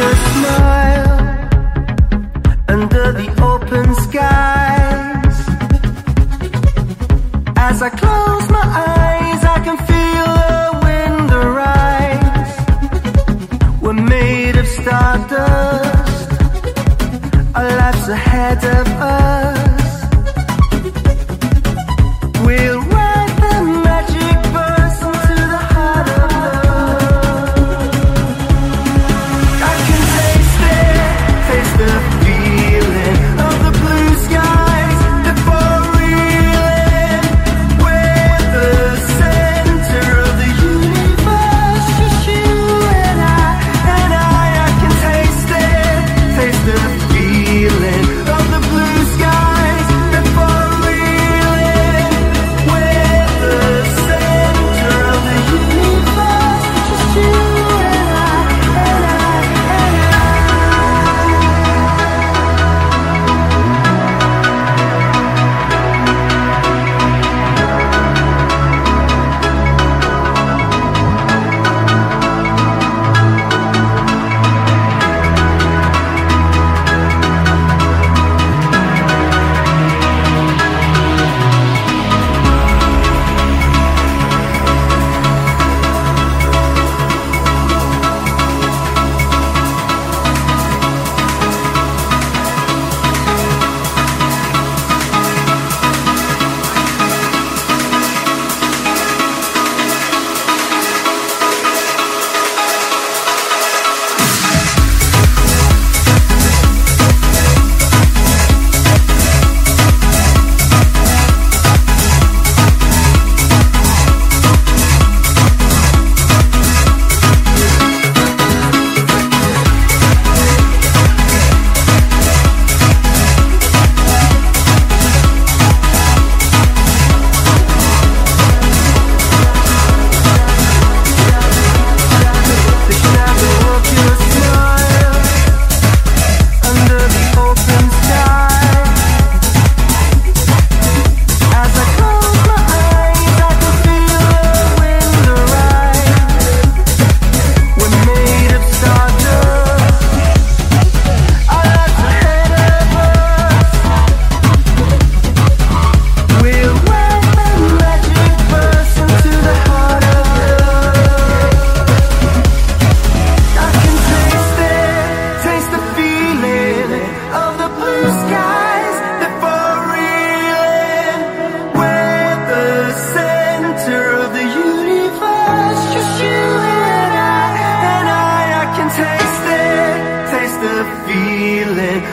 your feet.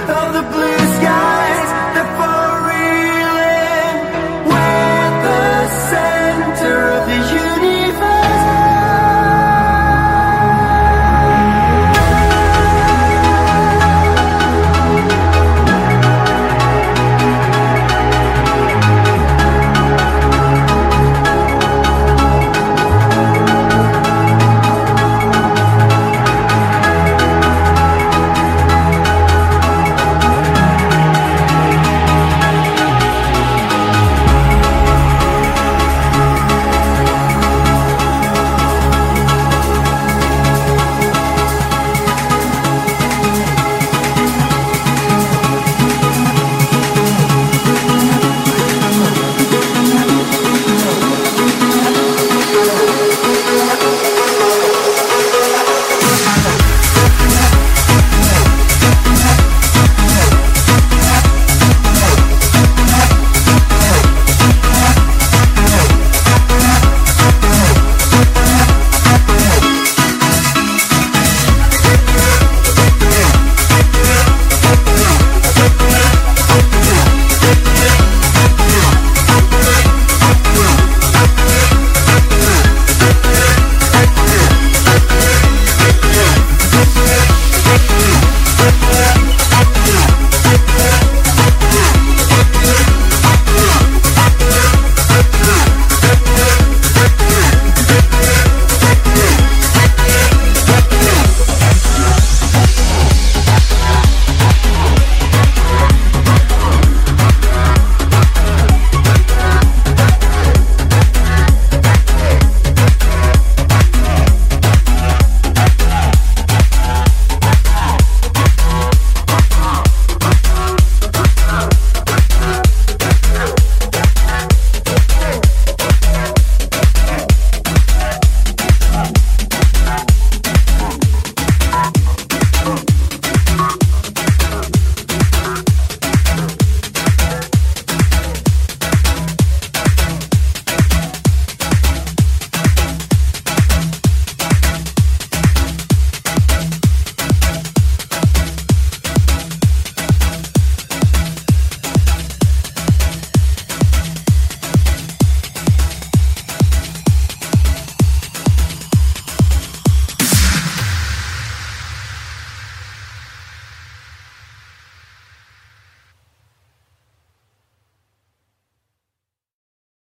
Of the blue